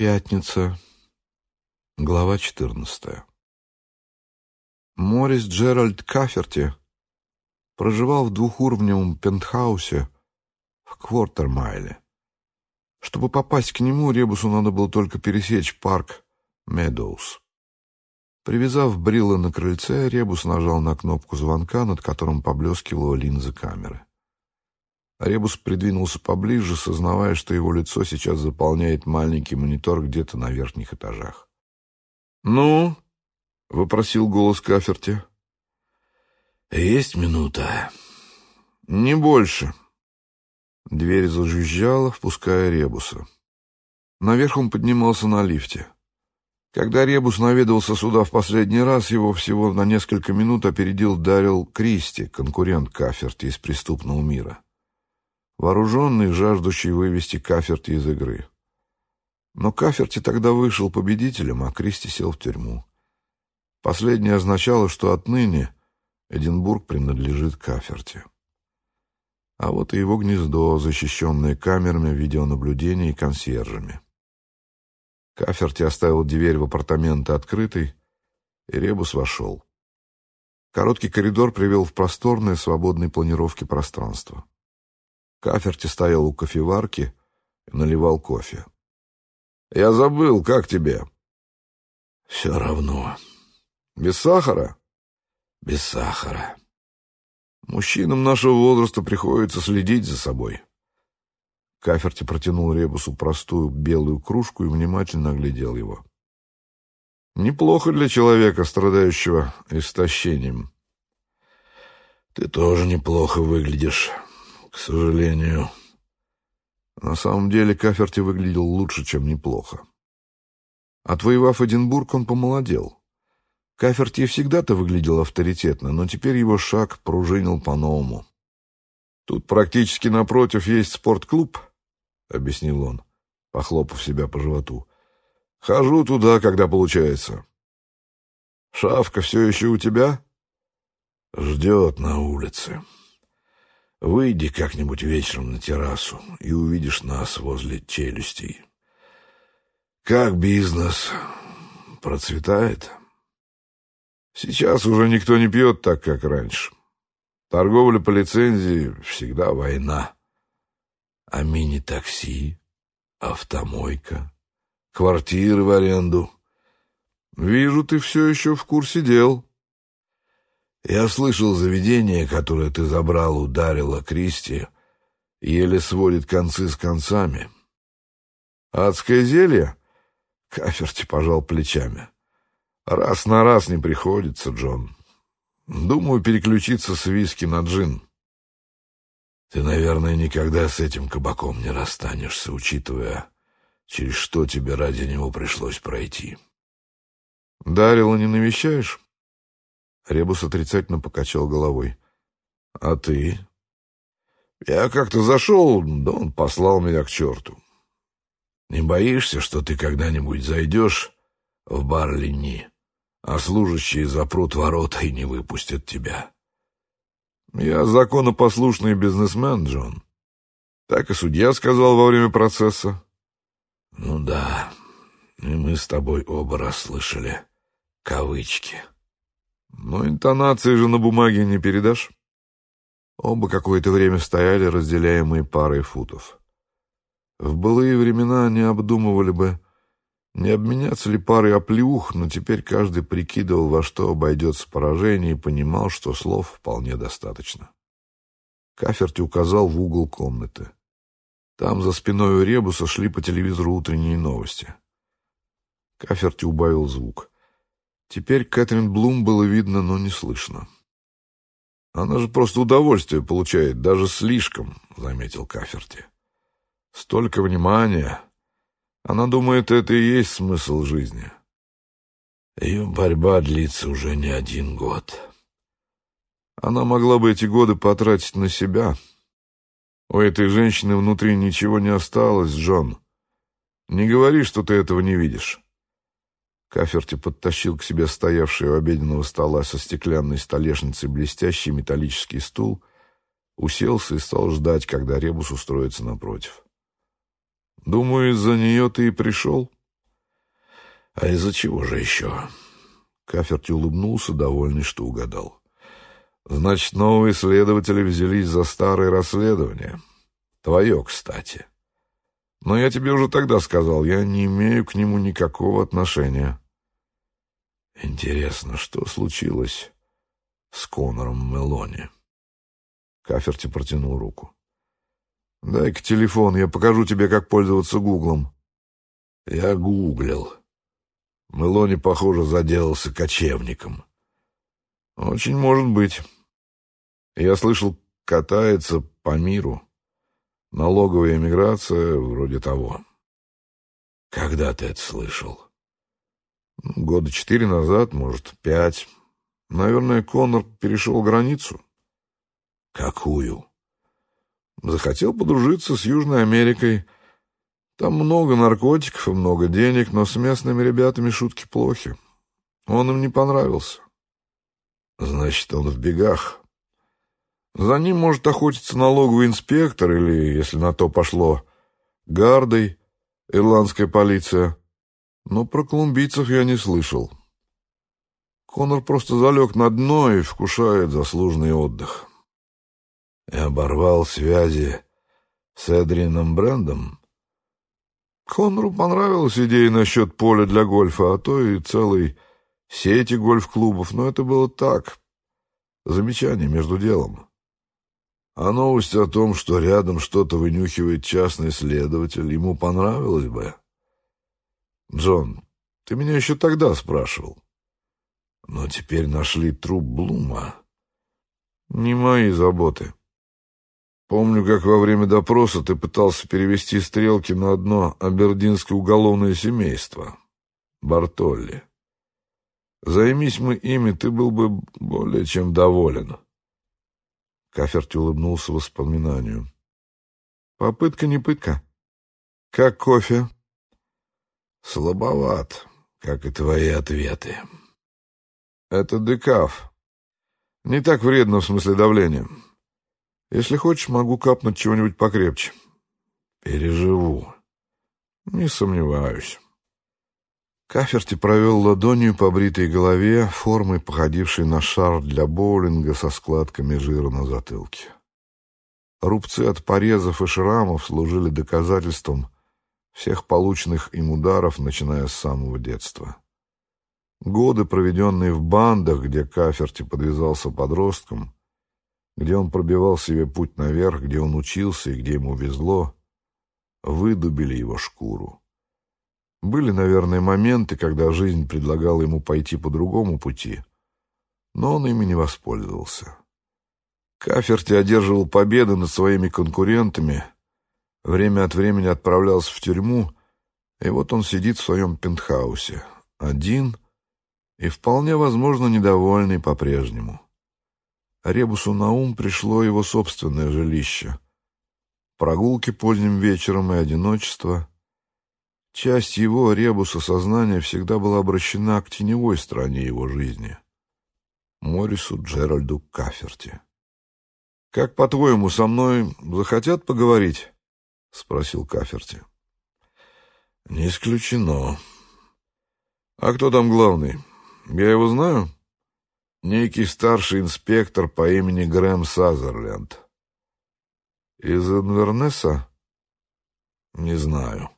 Пятница. Глава 14. Морис Джеральд Каферти проживал в двухуровневом пентхаусе в Квортермайле. Чтобы попасть к нему, Ребусу надо было только пересечь парк Медоуз. Привязав Брилла на крыльце, Ребус нажал на кнопку звонка, над которым поблескивала линза камеры. Ребус придвинулся поближе, сознавая, что его лицо сейчас заполняет маленький монитор где-то на верхних этажах. «Ну?» — вопросил голос Каферти. «Есть минута?» «Не больше». Дверь зажужжала, впуская Ребуса. Наверх он поднимался на лифте. Когда Ребус наведался сюда в последний раз, его всего на несколько минут опередил Дарил Кристи, конкурент Каферти из преступного мира вооруженный, жаждущий вывести Каферти из игры. Но Каферти тогда вышел победителем, а Кристи сел в тюрьму. Последнее означало, что отныне Эдинбург принадлежит Каферти. А вот и его гнездо, защищенное камерами видеонаблюдения и консьержами. Каферти оставил дверь в апартаменты открытой, и Ребус вошел. Короткий коридор привел в просторное, свободной планировки пространство. Каферти стоял у кофеварки и наливал кофе. «Я забыл, как тебе?» «Все равно». «Без сахара?» «Без сахара». «Мужчинам нашего возраста приходится следить за собой». Каферти протянул Ребусу простую белую кружку и внимательно оглядел его. «Неплохо для человека, страдающего истощением». «Ты тоже неплохо выглядишь» к сожалению. На самом деле Каферти выглядел лучше, чем неплохо. Отвоевав Эдинбург, он помолодел. Каферти всегда-то выглядел авторитетно, но теперь его шаг пружинил по-новому. «Тут практически напротив есть спортклуб», — объяснил он, похлопав себя по животу. «Хожу туда, когда получается». «Шавка все еще у тебя?» «Ждет на улице», Выйди как-нибудь вечером на террасу и увидишь нас возле челюстей. Как бизнес? Процветает? Сейчас уже никто не пьет так, как раньше. Торговля по лицензии — всегда война. А мини-такси, автомойка, квартиры в аренду? Вижу, ты все еще в курсе дел. Я слышал заведение, которое ты забрал, ударило Кристи, еле сводит концы с концами. Адское зелье? Каферти пожал плечами. Раз на раз не приходится, Джон. Думаю, переключиться с виски на джин. Ты, наверное, никогда с этим кабаком не расстанешься, учитывая, через что тебе ради него пришлось пройти. Дарила не навещаешь? Ребус отрицательно покачал головой. «А ты?» «Я как-то зашел, да он послал меня к черту». «Не боишься, что ты когда-нибудь зайдешь в бар Линни, а служащие запрут ворота и не выпустят тебя?» «Я законопослушный бизнесмен, Джон. Так и судья сказал во время процесса». «Ну да, и мы с тобой оба расслышали кавычки». Но интонации же на бумаге не передашь. Оба какое-то время стояли, разделяемые парой футов. В былые времена они обдумывали бы, не обменяться ли парой оплеух, но теперь каждый прикидывал, во что обойдется поражение, и понимал, что слов вполне достаточно. Каферти указал в угол комнаты. Там за спиной у Ребуса шли по телевизору утренние новости. Каферти убавил звук. Теперь Кэтрин Блум было видно, но не слышно. «Она же просто удовольствие получает, даже слишком», — заметил Каферти. «Столько внимания. Она думает, это и есть смысл жизни». Ее борьба длится уже не один год. Она могла бы эти годы потратить на себя. У этой женщины внутри ничего не осталось, Джон. Не говори, что ты этого не видишь. Каферти подтащил к себе стоявший у обеденного стола со стеклянной столешницей блестящий металлический стул, уселся и стал ждать, когда Ребус устроится напротив. «Думаю, из-за нее ты и пришел?» А из-за чего же еще? Каферти улыбнулся, довольный, что угадал. Значит, новые следователи взялись за старые расследования. Твое, кстати. Но я тебе уже тогда сказал, я не имею к нему никакого отношения. Интересно, что случилось с Конором Мелони? Каферти протянул руку. «Дай-ка телефон, я покажу тебе, как пользоваться Гуглом». Я гуглил. Мелони, похоже, заделался кочевником. Очень может быть. Я слышал, катается по миру. Налоговая эмиграция, вроде того. Когда ты это слышал? Года четыре назад, может, пять. Наверное, Коннор перешел границу. Какую? Захотел подружиться с Южной Америкой. Там много наркотиков и много денег, но с местными ребятами шутки плохи. Он им не понравился. Значит, он в бегах. За ним может охотиться налоговый инспектор или, если на то пошло, гардой, ирландская полиция. Но про колумбийцев я не слышал. Конор просто залег на дно и вкушает заслуженный отдых и оборвал связи с Эдрином Брендом. Конору понравилась идея насчет поля для гольфа, а то и целой сети гольф-клубов, но это было так, замечание между делом. А новость о том, что рядом что-то вынюхивает частный следователь, ему понравилось бы. Джон, ты меня еще тогда спрашивал. Но теперь нашли труп Блума. Не мои заботы. Помню, как во время допроса ты пытался перевести стрелки на одно абердинское уголовное семейство. Бартолли. Займись мы ими, ты был бы более чем доволен. Каферти улыбнулся воспоминанию. Попытка не пытка. Как кофе? Слабоват, как и твои ответы. Это декаф. Не так вредно в смысле давления. Если хочешь, могу капнуть чего-нибудь покрепче. Переживу. Не сомневаюсь. Каферти провел ладонью по бритой голове, формой походившей на шар для боулинга со складками жира на затылке. Рубцы от порезов и шрамов служили доказательством всех полученных им ударов, начиная с самого детства. Годы, проведенные в бандах, где Каферти подвязался подростком, где он пробивал себе путь наверх, где он учился и где ему везло, выдубили его шкуру. Были, наверное, моменты, когда жизнь предлагала ему пойти по другому пути, но он ими не воспользовался. Каферти одерживал победы над своими конкурентами, время от времени отправлялся в тюрьму, и вот он сидит в своем пентхаусе, один и вполне возможно недовольный по-прежнему. Ребусу на ум пришло его собственное жилище. Прогулки поздним вечером и одиночество. Часть его, Ребуса, сознания всегда была обращена к теневой стороне его жизни. Морису Джеральду Каферти. «Как, по-твоему, со мной захотят поговорить?» — спросил Каферти. «Не исключено». «А кто там главный? Я его знаю?» некий старший инспектор по имени Грэм Сазерленд. Из Инвернеса? Не знаю.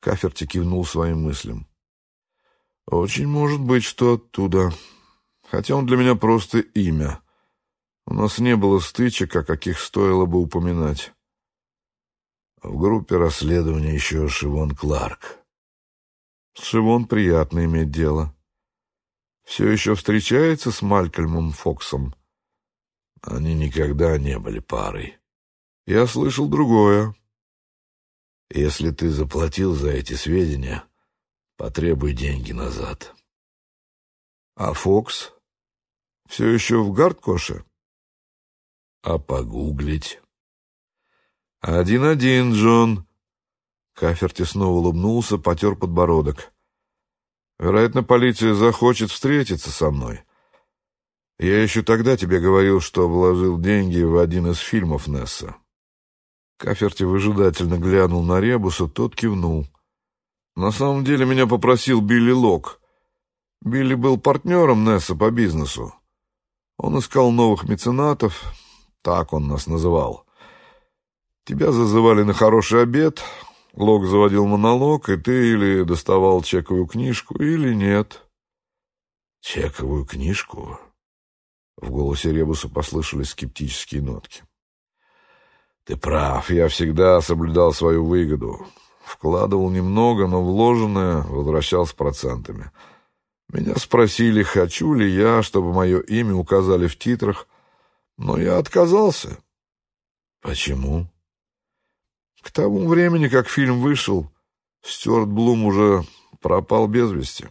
Каферти кивнул своим мыслям. Очень может быть, что оттуда. Хотя он для меня просто имя. У нас не было стычек, о каких стоило бы упоминать. В группе расследования еще Шивон Кларк. С Шивон приятно иметь дело все еще встречается с Малькольмом Фоксом? Они никогда не были парой. Я слышал другое. Если ты заплатил за эти сведения, потребуй деньги назад. А Фокс? Все еще в Гардкоше? А погуглить? Один-один, Джон. Каферти снова улыбнулся, потер подбородок. Вероятно, полиция захочет встретиться со мной. Я еще тогда тебе говорил, что вложил деньги в один из фильмов Несса. Каферти выжидательно глянул на Ребуса, тот кивнул. На самом деле меня попросил Билли Лок. Билли был партнером Несса по бизнесу. Он искал новых меценатов, так он нас называл. Тебя зазывали на хороший обед, Лок заводил монолог, и ты или доставал чековую книжку, или нет. Чековую книжку? В голосе Ребуса послышались скептические нотки. Ты прав, я всегда соблюдал свою выгоду. Вкладывал немного, но вложенное возвращал с процентами. Меня спросили, хочу ли я, чтобы мое имя указали в титрах, но я отказался. Почему? К тому времени, как фильм вышел, Стюарт Блум уже пропал без вести.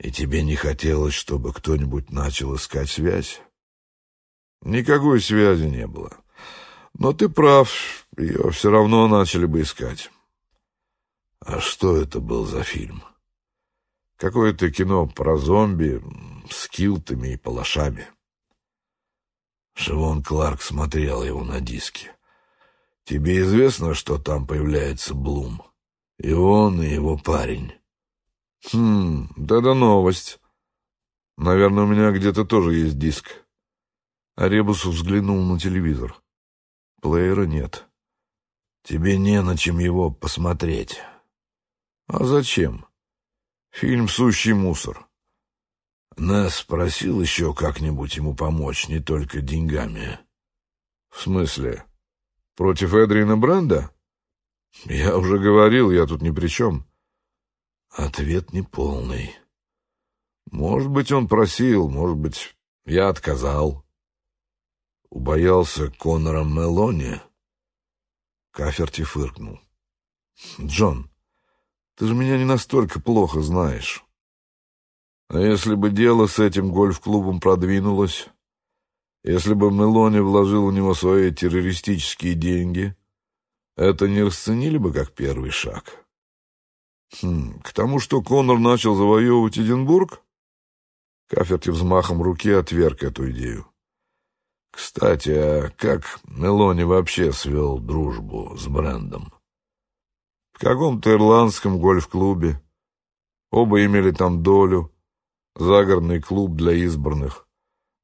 И тебе не хотелось, чтобы кто-нибудь начал искать связь? Никакой связи не было. Но ты прав, ее все равно начали бы искать. А что это был за фильм? Какое-то кино про зомби с килтами и палашами. Шивон Кларк смотрел его на диске. Тебе известно, что там появляется Блум? И он, и его парень. Хм, да-да новость. Наверное, у меня где-то тоже есть диск. А Ребусов взглянул на телевизор. Плеера нет. Тебе не на чем его посмотреть. А зачем? Фильм «Сущий мусор». Нас просил еще как-нибудь ему помочь, не только деньгами. В смысле? Против Эдрина Бренда? Я уже говорил, я тут ни при чем. Ответ неполный. Может быть, он просил, может быть, я отказал. Убоялся Конора Мелони? Каферти фыркнул. Джон, ты же меня не настолько плохо знаешь. А если бы дело с этим гольф-клубом продвинулось, если бы Мелони вложил в него свои террористические деньги, это не расценили бы как первый шаг. Хм, к тому, что Конор начал завоевывать Эдинбург? Каферти взмахом руки отверг эту идею. Кстати, а как Мелони вообще свел дружбу с Брендом? В каком-то ирландском гольф-клубе. Оба имели там долю. Загородный клуб для избранных.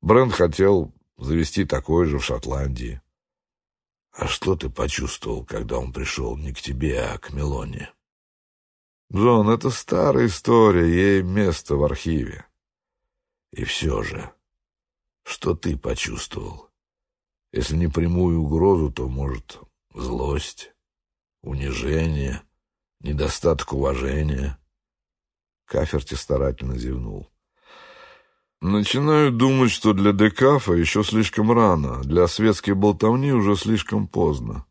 Бренд хотел завести такой же в Шотландии. А что ты почувствовал, когда он пришел не к тебе, а к Мелоне? Джон, это старая история, ей место в архиве. И все же, что ты почувствовал? Если не прямую угрозу, то, может, злость, унижение, недостаток уважения? Каферти старательно зевнул. Начинаю думать, что для Декафа еще слишком рано, для светской болтовни уже слишком поздно.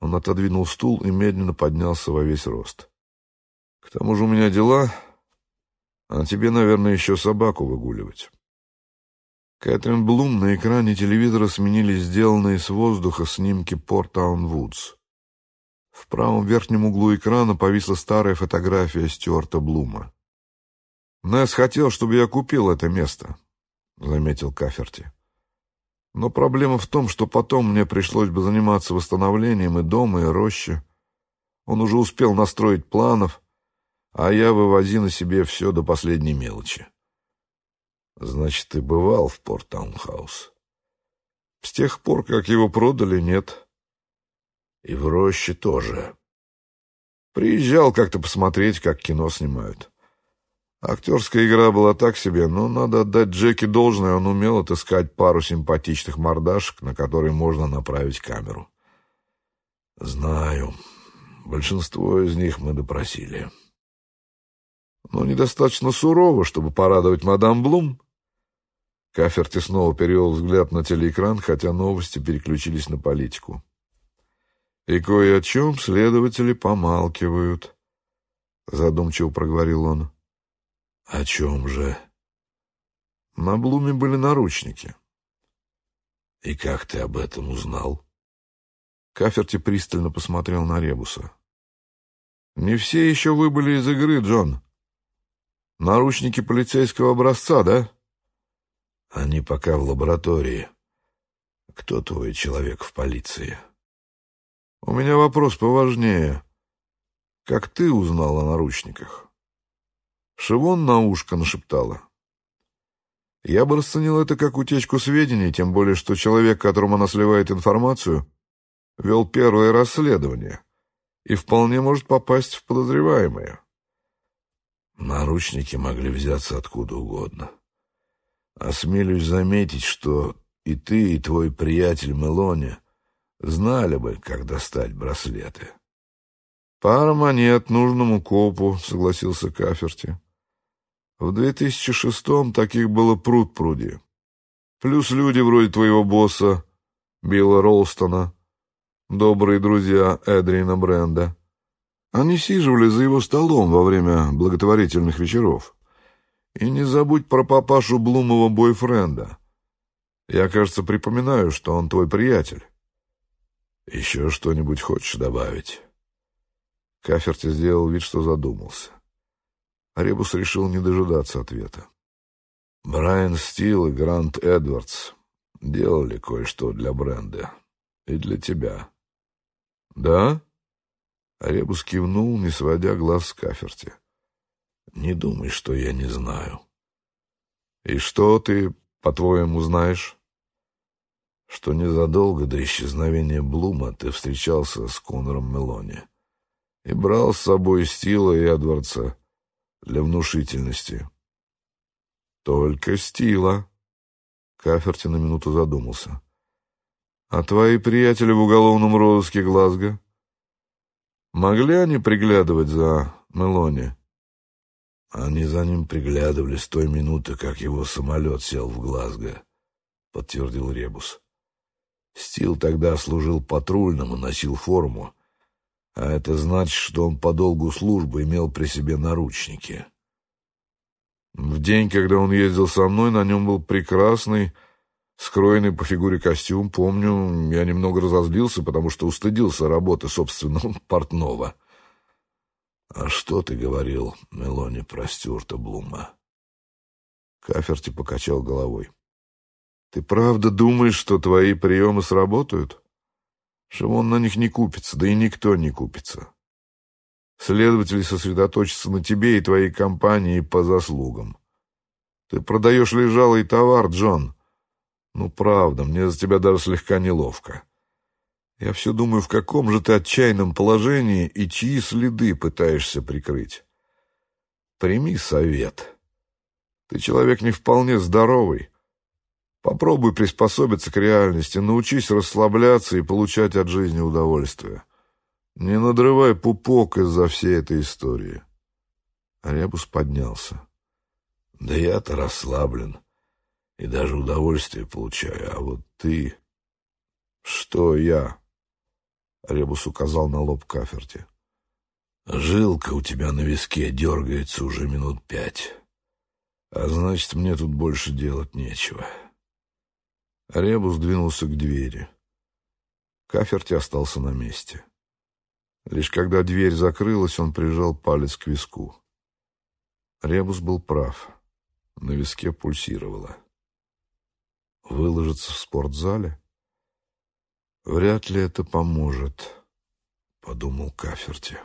Он отодвинул стул и медленно поднялся во весь рост. К тому же у меня дела, а тебе, наверное, еще собаку выгуливать. Кэтрин Блум на экране телевизора сменили сделанные с воздуха снимки Порт-Таун Вудс. В правом верхнем углу экрана повисла старая фотография Стюарта Блума. Несс хотел, чтобы я купил это место, — заметил Каферти. Но проблема в том, что потом мне пришлось бы заниматься восстановлением и дома, и рощи. Он уже успел настроить планов, а я вывози на себе все до последней мелочи. Значит, ты бывал в Порт-Таунхаус? С тех пор, как его продали, нет. И в роще тоже. Приезжал как-то посмотреть, как кино снимают. Актерская игра была так себе, но надо отдать Джеки должное, он умел отыскать пару симпатичных мордашек, на которые можно направить камеру. Знаю. Большинство из них мы допросили. Но недостаточно сурово, чтобы порадовать мадам Блум. Каферти снова перевел взгляд на телеэкран, хотя новости переключились на политику. И кое о чем следователи помалкивают, задумчиво проговорил он. О чем же? На Блуме были наручники. И как ты об этом узнал? Каферти пристально посмотрел на Ребуса. Не все еще выбыли из игры, Джон. Наручники полицейского образца, да? Они пока в лаборатории. Кто твой человек в полиции? У меня вопрос поважнее. как ты узнал о наручниках. Шивон на ушко нашептала. Я бы расценил это как утечку сведений, тем более, что человек, которому она сливает информацию, вел первое расследование и вполне может попасть в подозреваемые. Наручники могли взяться откуда угодно. Осмелюсь заметить, что и ты, и твой приятель Мелони знали бы, как достать браслеты. «Пара монет нужному копу», — согласился Каферти. «В 2006-м таких было пруд-пруди. Плюс люди вроде твоего босса, Билла Ролстона, добрые друзья Эдрина Бренда. Они сиживали за его столом во время благотворительных вечеров. И не забудь про папашу Блумова бойфренда. Я, кажется, припоминаю, что он твой приятель. Еще что-нибудь хочешь добавить?» Каферти сделал вид, что задумался. Ребус решил не дожидаться ответа. Брайан Стил и Грант Эдвардс делали кое-что для бренда. И для тебя. Да? Ребус кивнул, не сводя глаз с Каферти. Не думай, что я не знаю. И что ты, по-твоему, знаешь? Что незадолго до исчезновения Блума ты встречался с Конором Мелони и брал с собой Стила и Эдвардса для внушительности. Только Стила. Каферти на минуту задумался. А твои приятели в уголовном розыске Глазго? Могли они приглядывать за Мелони? Они за ним приглядывали с той минуты, как его самолет сел в Глазго, подтвердил Ребус. Стил тогда служил патрульным и носил форму, а это значит, что он по долгу службы имел при себе наручники. В день, когда он ездил со мной, на нем был прекрасный, скроенный по фигуре костюм. Помню, я немного разозлился, потому что устыдился работы собственного портного. «А что ты говорил, Мелони, про Стюарта Блума?» Каферти покачал головой. «Ты правда думаешь, что твои приемы сработают?» Шимон на них не купится, да и никто не купится. Следователи сосредоточатся на тебе и твоей компании по заслугам. Ты продаешь лежалый товар, Джон. Ну, правда, мне за тебя даже слегка неловко. Я все думаю, в каком же ты отчаянном положении и чьи следы пытаешься прикрыть. Прими совет. Ты человек не вполне здоровый. Попробуй приспособиться к реальности, научись расслабляться и получать от жизни удовольствие. Не надрывай пупок из-за всей этой истории. Ребус поднялся. Да я-то расслаблен и даже удовольствие получаю, а вот ты... Что я? Ребус указал на лоб Каферти. Жилка у тебя на виске дергается уже минут пять. А значит, мне тут больше делать нечего. Ребус двинулся к двери. Каферти остался на месте. Лишь когда дверь закрылась, он прижал палец к виску. Ребус был прав. На виске пульсировало. Выложиться в спортзале? Вряд ли это поможет, — подумал Каферти.